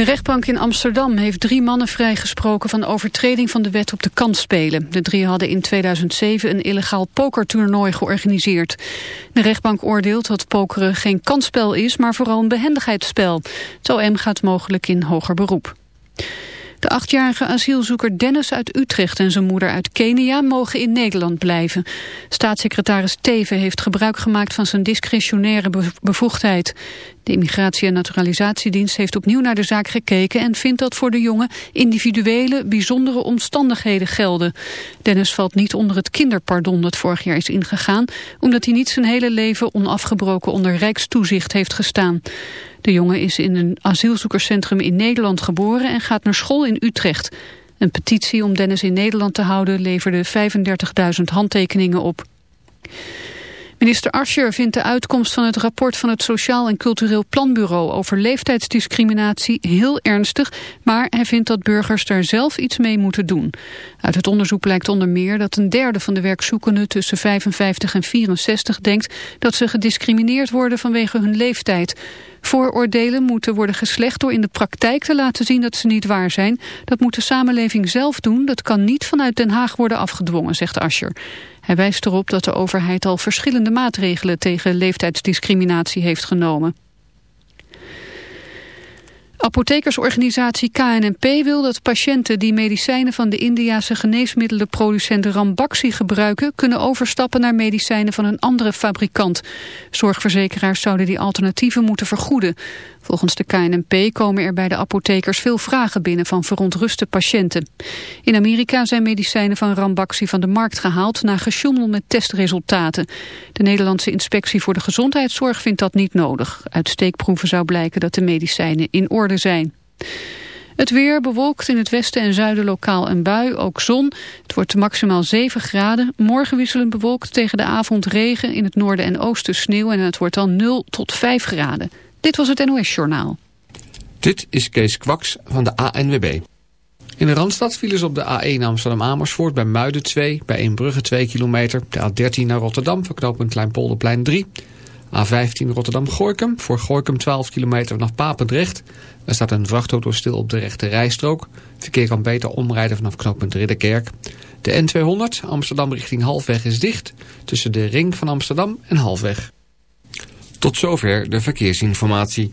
De rechtbank in Amsterdam heeft drie mannen vrijgesproken van overtreding van de wet op de kansspelen. De drie hadden in 2007 een illegaal pokertoernooi georganiseerd. De rechtbank oordeelt dat pokeren geen kansspel is, maar vooral een behendigheidsspel. Het OM gaat mogelijk in hoger beroep. De achtjarige asielzoeker Dennis uit Utrecht en zijn moeder uit Kenia mogen in Nederland blijven. Staatssecretaris Teven heeft gebruik gemaakt van zijn discretionaire bevoegdheid. De Immigratie- en Naturalisatiedienst heeft opnieuw naar de zaak gekeken en vindt dat voor de jongen individuele, bijzondere omstandigheden gelden. Dennis valt niet onder het kinderpardon dat vorig jaar is ingegaan, omdat hij niet zijn hele leven onafgebroken onder rijkstoezicht heeft gestaan. De jongen is in een asielzoekerscentrum in Nederland geboren en gaat naar school in Utrecht. Een petitie om Dennis in Nederland te houden leverde 35.000 handtekeningen op. Minister Ascher vindt de uitkomst van het rapport van het Sociaal en Cultureel Planbureau over leeftijdsdiscriminatie heel ernstig, maar hij vindt dat burgers daar zelf iets mee moeten doen. Uit het onderzoek blijkt onder meer dat een derde van de werkzoekenden tussen 55 en 64 denkt dat ze gediscrimineerd worden vanwege hun leeftijd. Vooroordelen moeten worden geslecht door in de praktijk te laten zien dat ze niet waar zijn. Dat moet de samenleving zelf doen, dat kan niet vanuit Den Haag worden afgedwongen, zegt Ascher. Hij wijst erop dat de overheid al verschillende maatregelen tegen leeftijdsdiscriminatie heeft genomen. Apothekersorganisatie KNNP wil dat patiënten die medicijnen van de Indiase geneesmiddelenproducent Rambaxi gebruiken, kunnen overstappen naar medicijnen van een andere fabrikant. Zorgverzekeraars zouden die alternatieven moeten vergoeden. Volgens de KNNP komen er bij de apothekers veel vragen binnen van verontruste patiënten. In Amerika zijn medicijnen van Rambaxi van de markt gehaald na gesjoemel met testresultaten. De Nederlandse Inspectie voor de Gezondheidszorg vindt dat niet nodig. Uit steekproeven zou blijken dat de medicijnen in orde zijn. Het weer bewolkt in het westen en zuiden lokaal een bui, ook zon. Het wordt maximaal 7 graden. Morgen wisselend bewolkt tegen de avond regen. In het noorden en oosten sneeuw en het wordt dan 0 tot 5 graden. Dit was het NOS Journaal. Dit is Kees Kwaks van de ANWB. In de Randstad vielen ze op de A1 Amsterdam-Amersfoort bij Muiden 2, bij Eembrugge 2 kilometer. De A13 naar Rotterdam voor knooppunt Kleinpolderplein 3. A15 Rotterdam-Gorkum voor Gorkum 12 kilometer vanaf Papendrecht. Er staat een vrachtauto stil op de rechte rijstrook. verkeer kan beter omrijden vanaf knooppunt Ridderkerk. De N200 Amsterdam richting Halfweg is dicht tussen de ring van Amsterdam en Halfweg. Tot zover de verkeersinformatie.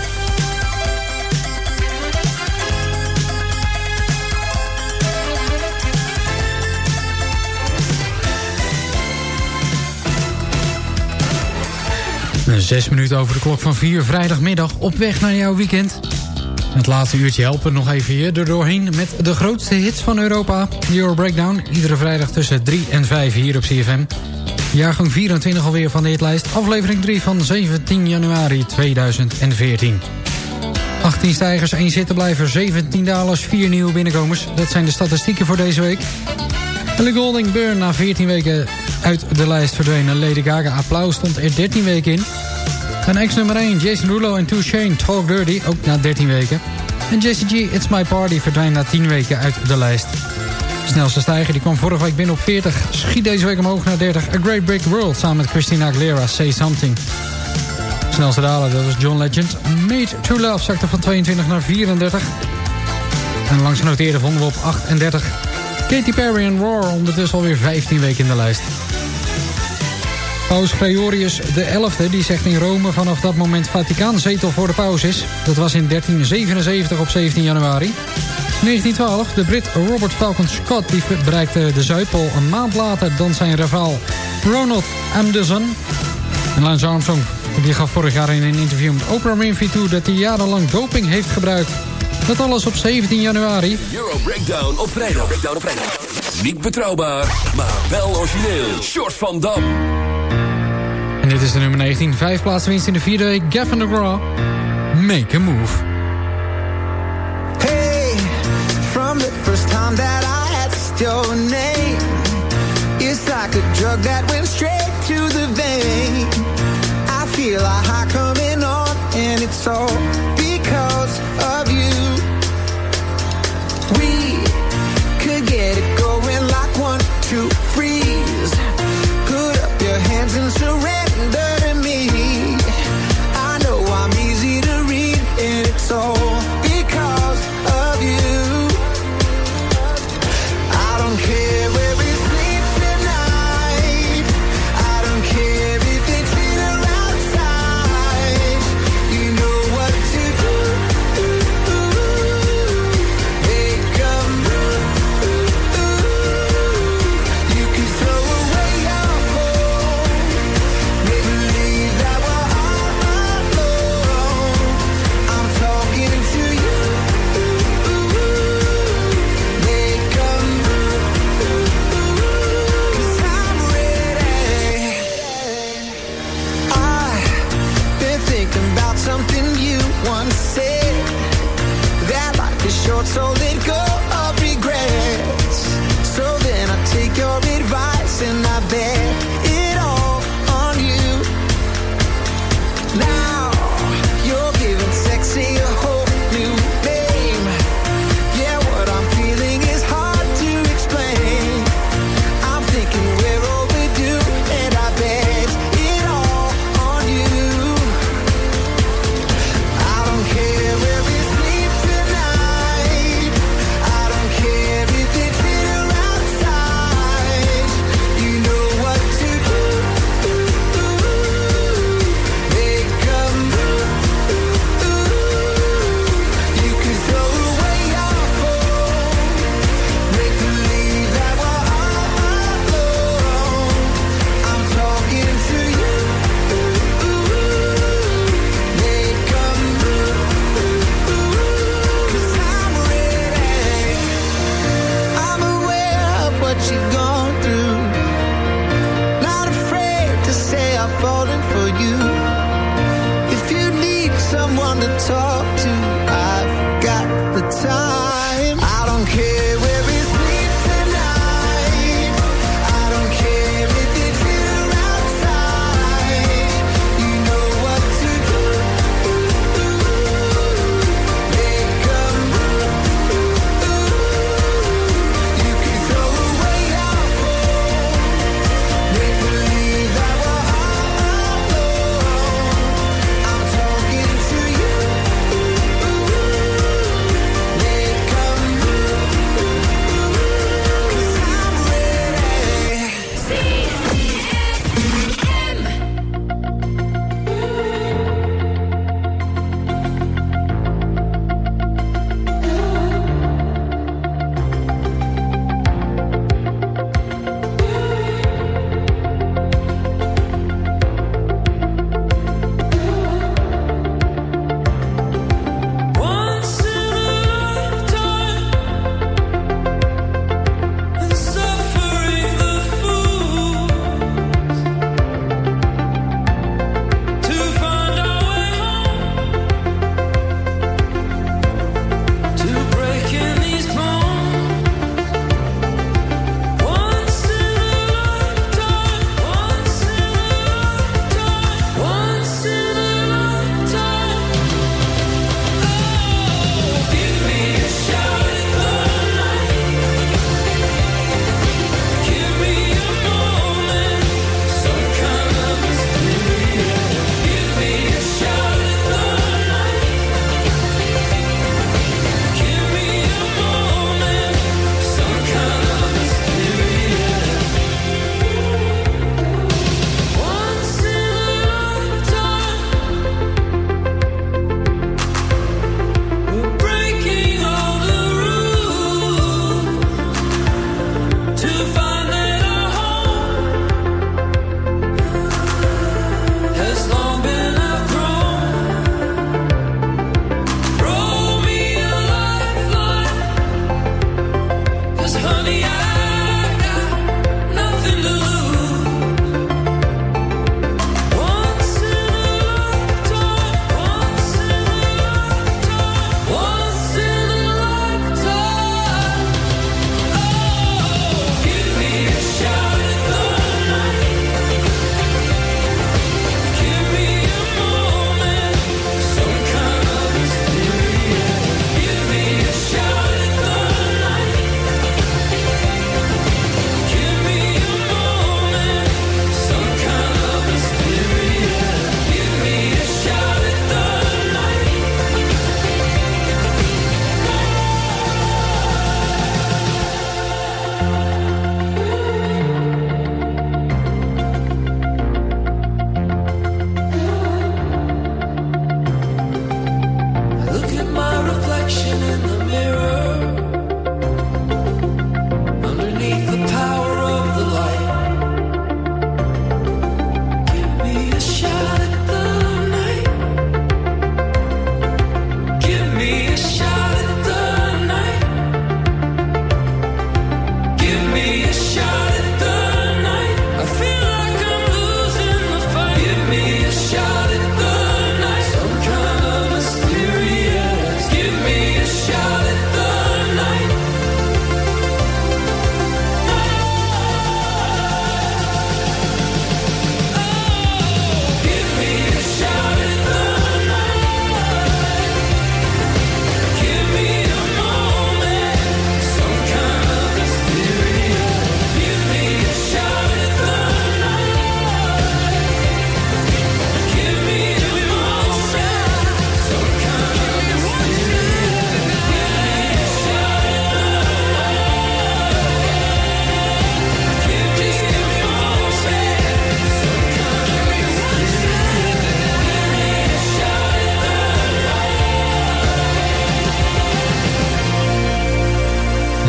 Zes minuten over de klok van vier vrijdagmiddag op weg naar jouw weekend. Het laatste uurtje helpen nog even hier er doorheen met de grootste hits van Europa. Euro Breakdown, iedere vrijdag tussen 3 en 5 hier op CFM. Jaargang 24 alweer van de hitlijst. Aflevering 3 van 17 januari 2014. 18 stijgers, 1 zittenblijver, 17 dalers, 4 nieuwe binnenkomers. Dat zijn de statistieken voor deze week. Ellie Golding Burn na 14 weken uit de lijst verdwenen. Lady Gaga Applaus stond er 13 weken in. En ex-nummer 1 Jason Rulo en Two Shane Talk Dirty ook na 13 weken. En Jesse It's My Party verdwijnt na 10 weken uit de lijst. Snelste stijger die kwam vorige week binnen op 40. Schiet deze week omhoog naar 30. A Great Big World samen met Christina Aguilera Say Something. Snelste daler dat was John Legend. Made to Love zakte van 22 naar 34. En langs genoteerde vonden we op 38. Katy Perry en Roar ondertussen alweer 15 weken in de lijst. Paus Gregorius XI die zegt in Rome vanaf dat moment Vaticaanzetel voor de paus is. Dat was in 1377 op 17 januari. 1912, de Brit Robert Falcon Scott die bereikte de Zuidpool een maand later dan zijn rivaal Ronald Amundsen. En Lance Armstrong die gaf vorig jaar in een interview met Oprah Winfrey toe dat hij jarenlang doping heeft gebruikt. Dat alles op 17 januari. Euro Breakdown op vrijdag. Breakdown op. Niet betrouwbaar, maar wel origineel. Short van Dam. Dit is de nummer 19. Vijf plaatsen winst in de vierde week. Gavin DeGraw. Make a move. Hey, from the first time that I asked your name, it's like a drug that went straight to the vein. I feel a high coming on, and it's all because of you. We could get it going like one, two, freeze. Put up your hands and surrender to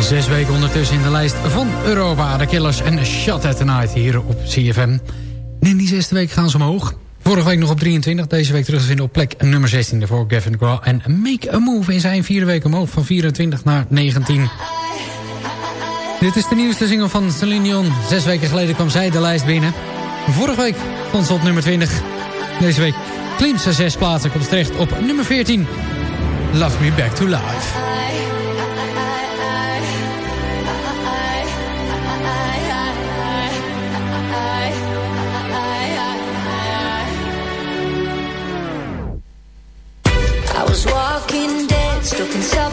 Zes weken ondertussen in de lijst van Europa. De Killers en Shut at the Night hier op CFM. in die zesde week gaan ze omhoog. Vorige week nog op 23, deze week terug te vinden op plek nummer 16. Daarvoor Gavin Graw en Make a Move in zijn vierde week omhoog van 24 naar 19. Dit is de nieuwste single van Celine Dion. Zes weken geleden kwam zij de lijst binnen. Vorige week stond ze op nummer 20. Deze week klimt ze zes plaatsen, komt terecht op nummer 14. Love Me Back to Life. looking so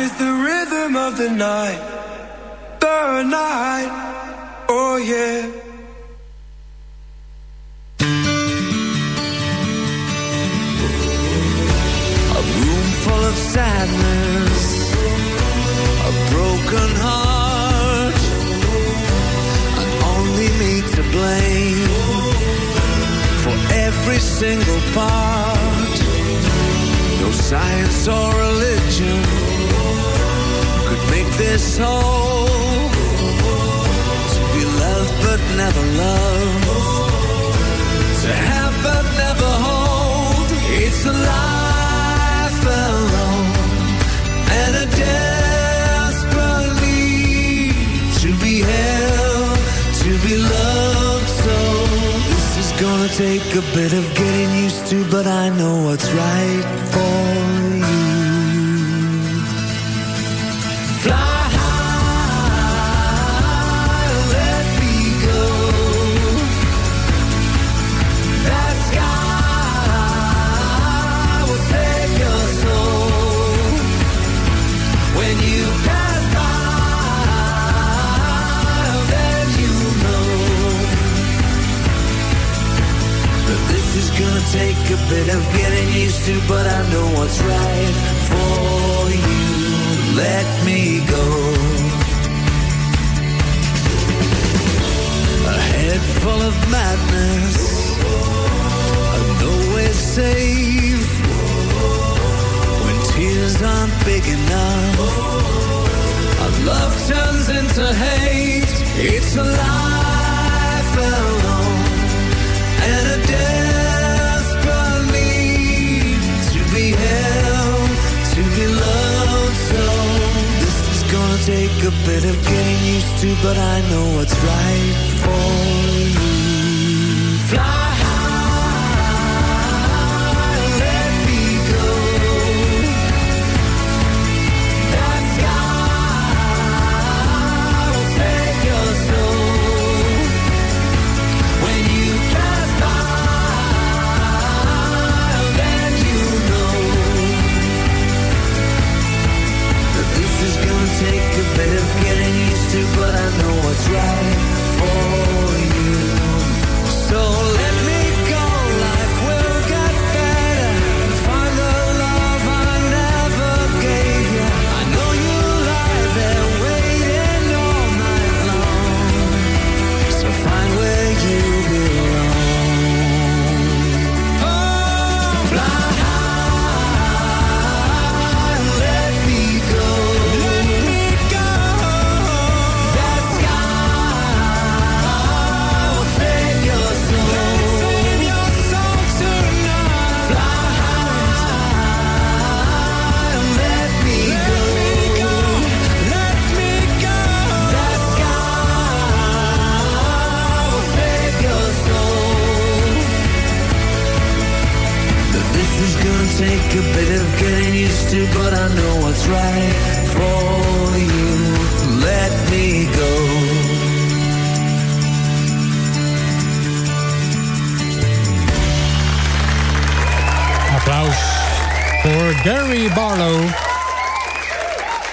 Is the rhythm of the night, the night. Oh yeah. A room full of sadness, a broken heart, and only me to blame for every single part. No science or religion this whole. To be loved but never loved, to have but never hold. It's a life alone and a desperate need to be held, to be loved. So this is gonna take a bit of getting used to, but I know what's right for you. Take a bit of getting used to, but I know what's right for you. Let me go. A head full of madness are nowhere safe when tears aren't big enough. Our love turns into hate. It's a life alone used to, but I know what's right for you.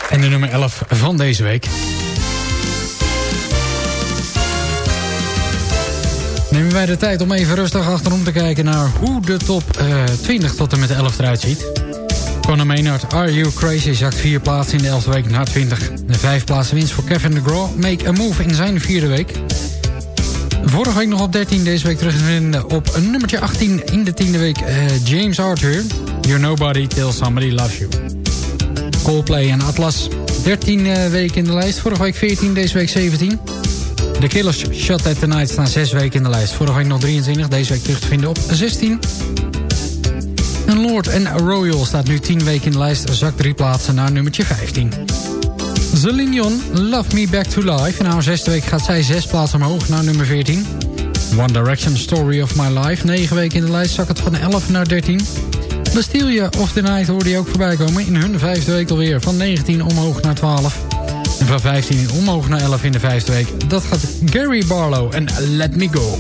En de nummer 11 van deze week. Nemen wij de tijd om even rustig achterom te kijken naar hoe de top eh, 20 tot en met de 11 eruit ziet. Conor Maynard, Are You Crazy, zakt vier plaatsen in de 11e week naar 20. De vijf plaatsen winst voor Kevin DeGraw, Make a Move in zijn vierde week. Vorige week nog op 13, deze week terug te vinden op nummertje 18 in de tiende week. eh, James Arthur, You're Nobody Till Somebody Loves You. Coldplay en Atlas, 13 eh, weken in de lijst. Vorige week 14, deze week 17. The Killers Shot at the Night staan 6 weken in de lijst. Vorige week nog 23, deze week terug te vinden op 16. En Lord en Royal staat nu 10 weken in de lijst. Zakt drie plaatsen naar nummertje 15. Celine Dion, Love Me Back to Life. En haar zesde week gaat zij zes plaatsen omhoog naar nummer 14. One Direction, Story of My Life. 9 weken in de lijst, zak het van 11 naar 13. Bastille of the Night hoorde je ook voorbij komen. In hun vijfde week alweer. Van 19 omhoog naar 12. En van 15 omhoog naar 11 in de vijfde week. Dat gaat Gary Barlow en Let Me Go.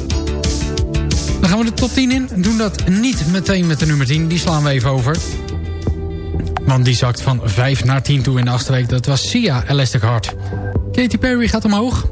Dan gaan we de top 10 in. Doen dat niet meteen met de nummer 10. Die slaan we even over. Want die zakt van 5 naar 10 toe in de achtste week. Dat was Sia Elastic Heart. Katy Perry gaat omhoog.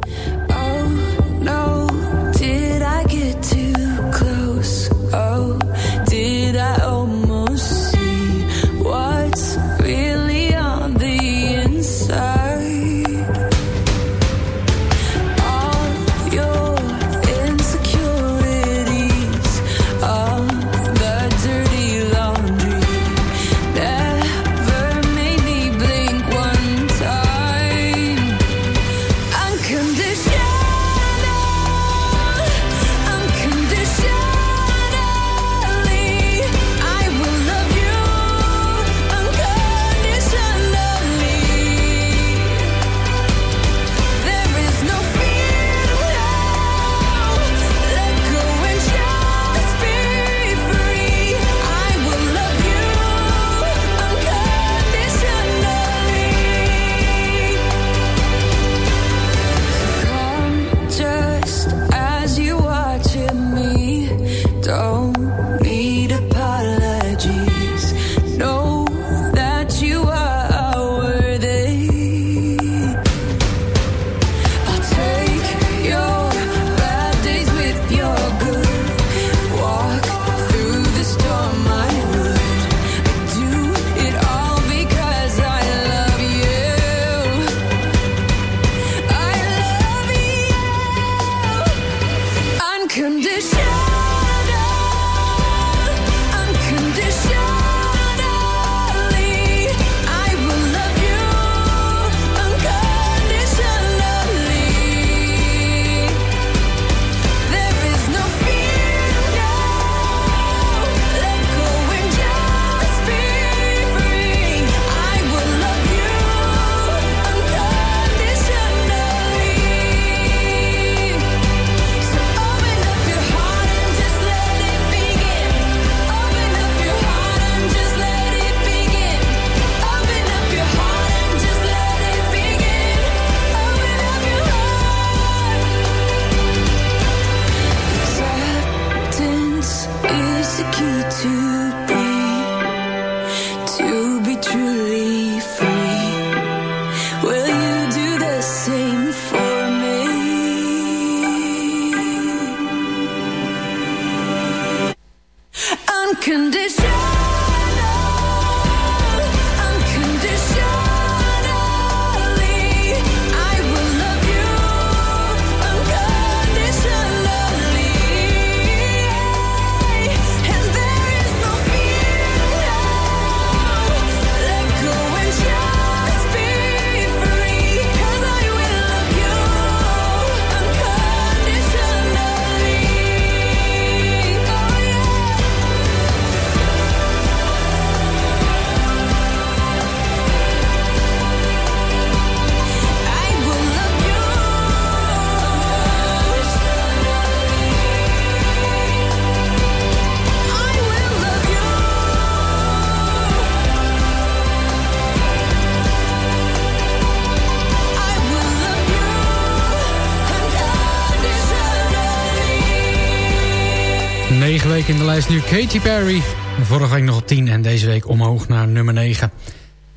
is nu Katy Perry. Vorige week nog op 10 en deze week omhoog naar nummer 9.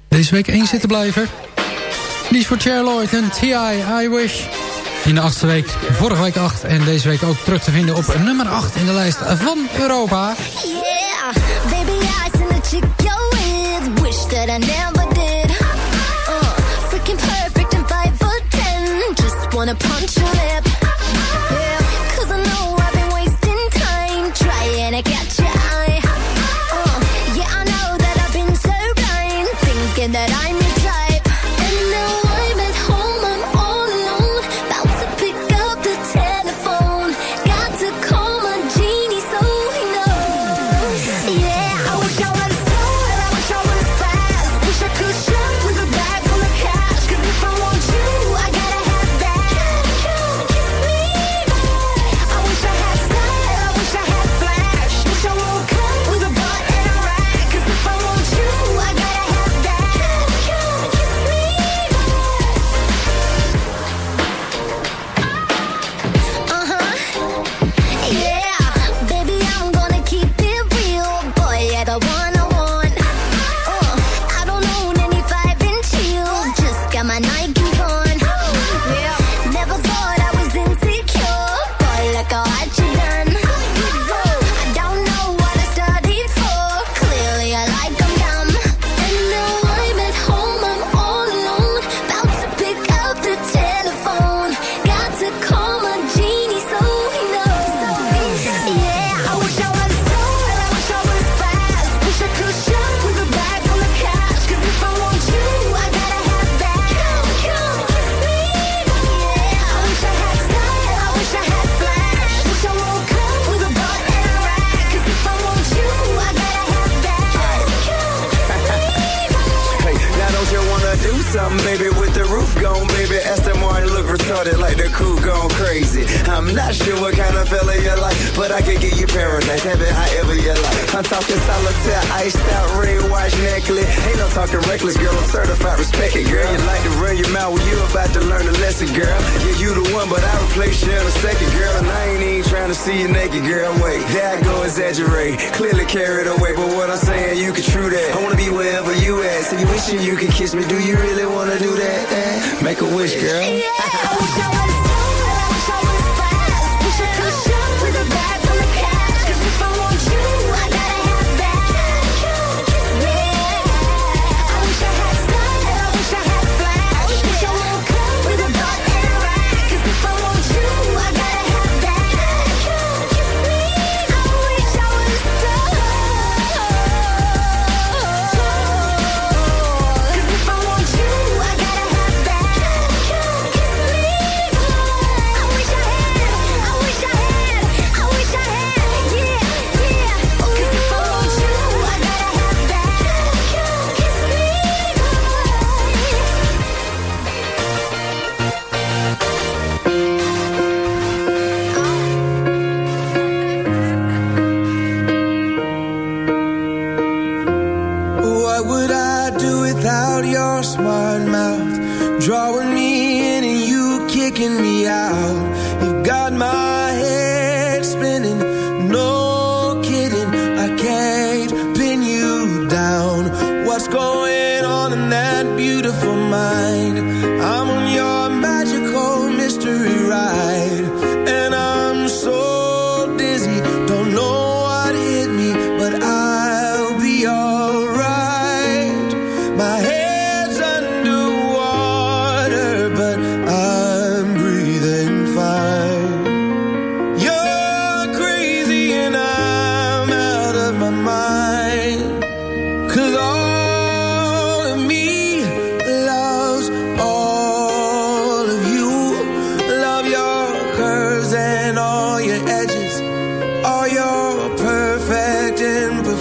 Deze week één zitten blijven. Die is voor Cher Lloyd en T.I. I Wish. In de achtste week, vorige week 8 en deze week ook terug te vinden op nummer 8 in de lijst van Europa. Yeah, baby, I in the chick go with. Wish that I never did. Uh, freaking perfect and 5 foot 10. Just wanna punch your lips. wanna do that, that. Make a wish, girl. Yeah,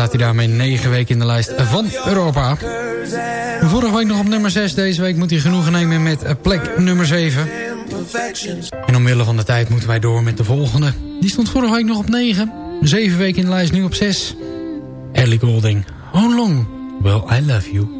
staat hij daarmee 9 weken in de lijst van Europa. Vorige week nog op nummer 6. Deze week moet hij genoegen nemen met plek nummer 7. En omwille van de tijd moeten wij door met de volgende. Die stond vorige week nog op 9. 7 weken in de lijst, nu op 6. Ellie Golding. How long will I love you?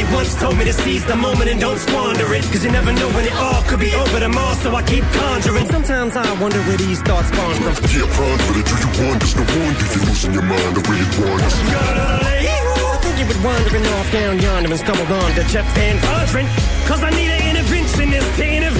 somebody once told me to seize the moment and don't squander it. Cause you never know when it all could be over tomorrow, so I keep conjuring. Sometimes I wonder where these thoughts spawn from. Yeah, ponder it, do you wonder? No wonder you're losing your mind the way it wanders. I think you were wandering off down yonder and stumbled on to Jeff Van Vondren. Cause I need an interventionist to intervene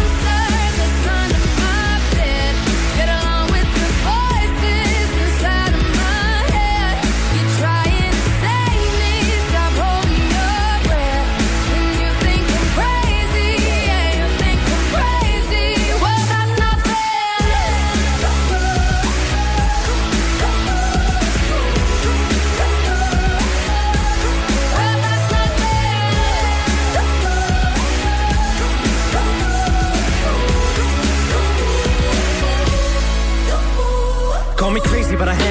but I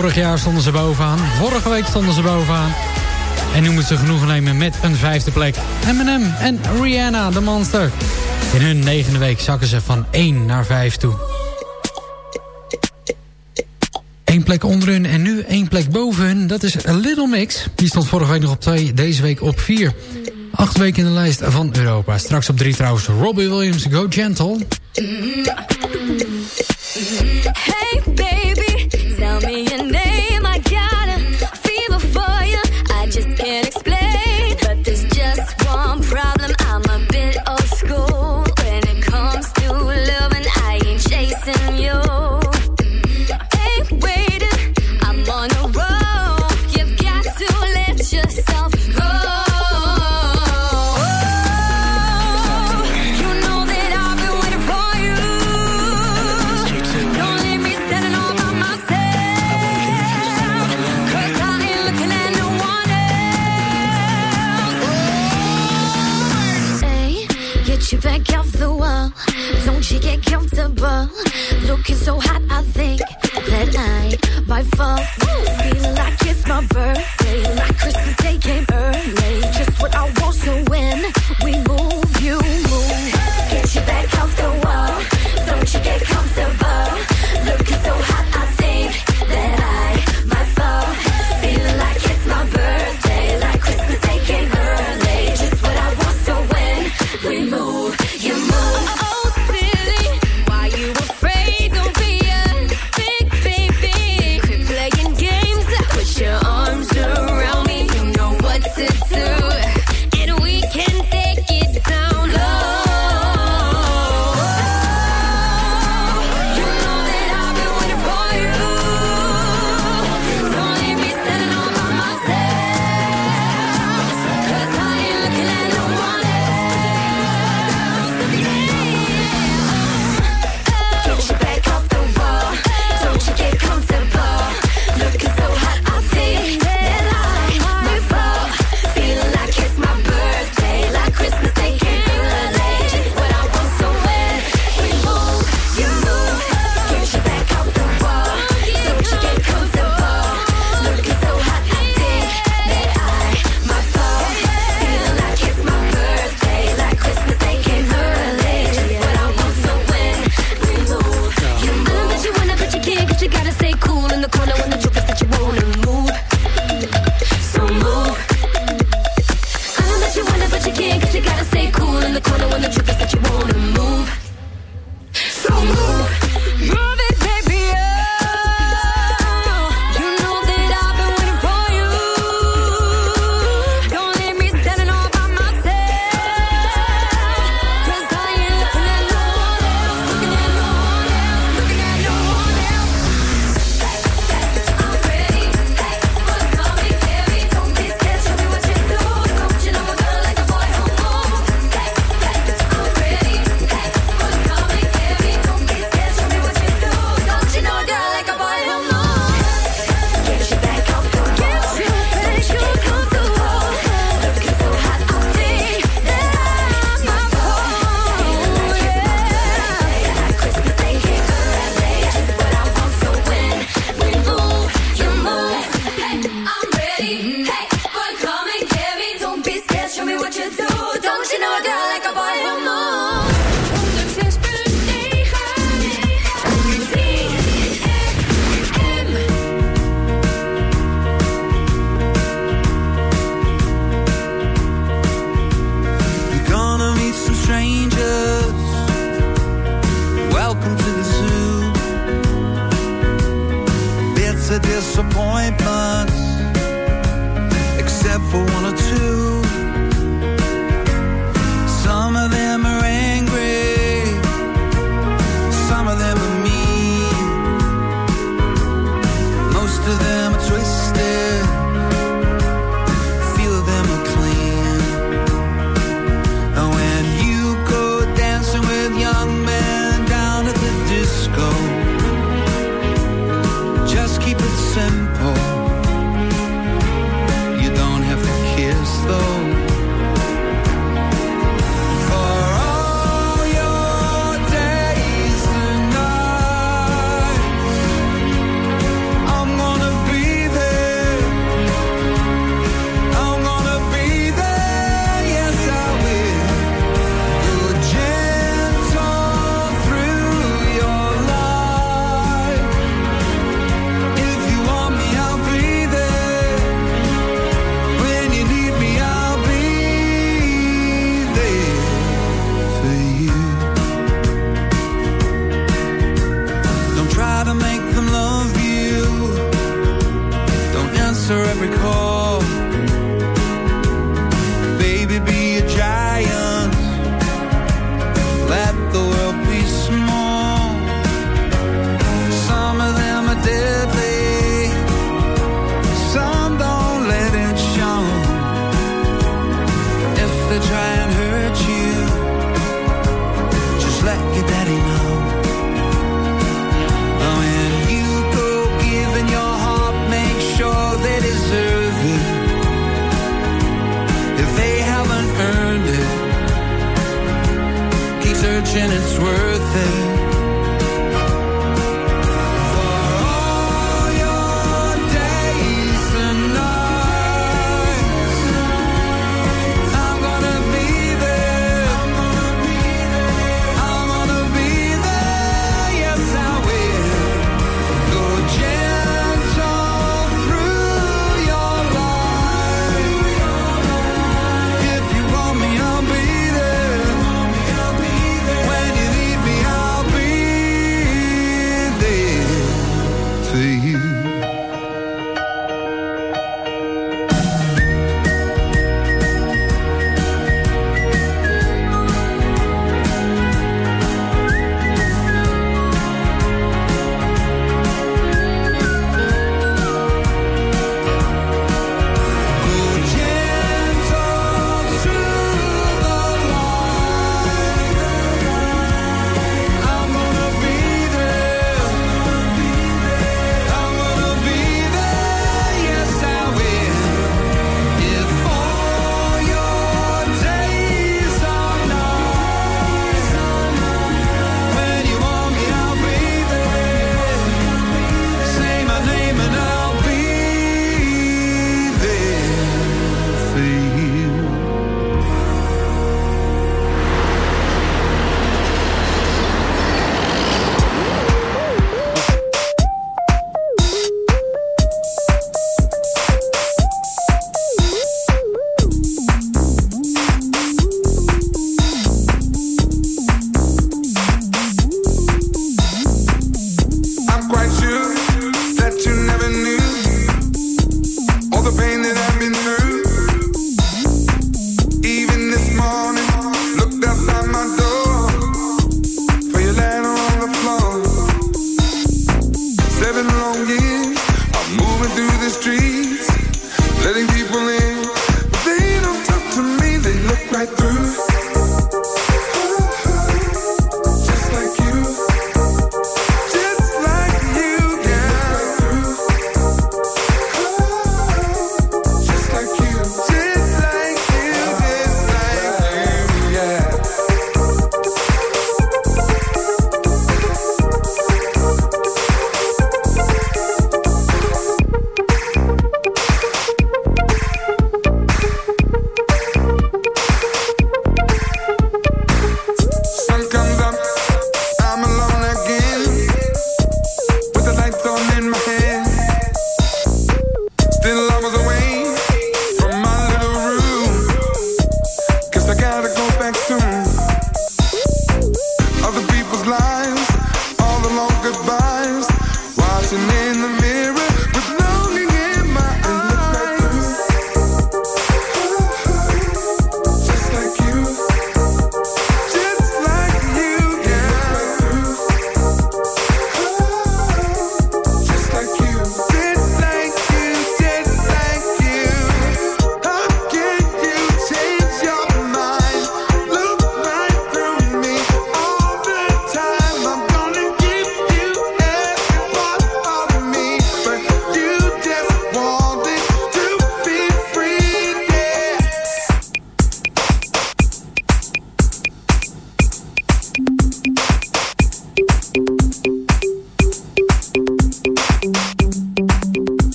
vorig jaar stonden ze bovenaan. Vorige week stonden ze bovenaan. En nu moeten ze genoegen nemen met een vijfde plek. Eminem en Rihanna, de monster. In hun negende week zakken ze van 1 naar 5 toe. Eén plek onder hun en nu één plek boven hun. Dat is A Little Mix. Die stond vorige week nog op 2, deze week op 4. Acht weken in de lijst van Europa. Straks op 3 trouwens Robbie Williams, Go Gentle. Hey baby,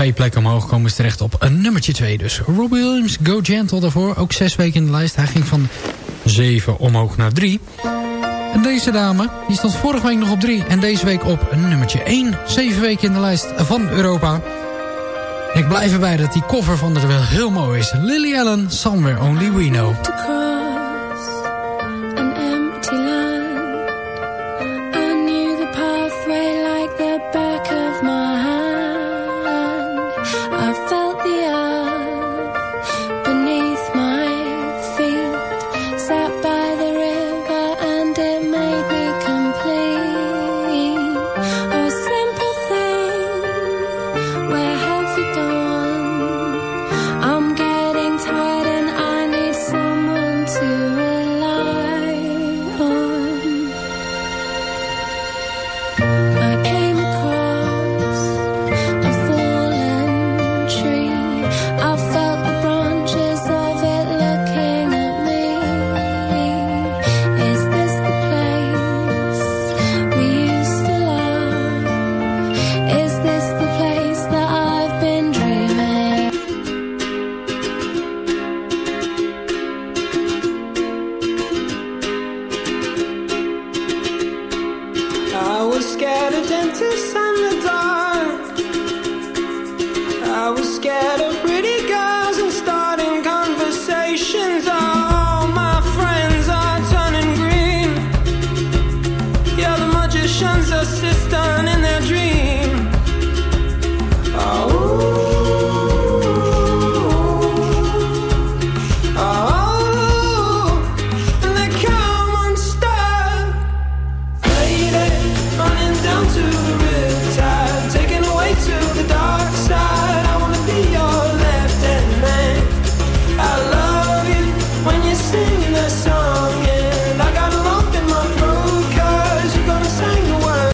twee plekken omhoog. Komen ze terecht op een nummertje 2 dus. Robbie Williams, Go Gentle daarvoor. Ook zes weken in de lijst. Hij ging van 7 omhoog naar 3. En deze dame, die stond vorige week nog op 3. En deze week op nummertje 1. Zeven weken in de lijst van Europa. Ik blijf erbij dat die cover van er wel heel mooi is. Lily Allen, Somewhere Only We Know.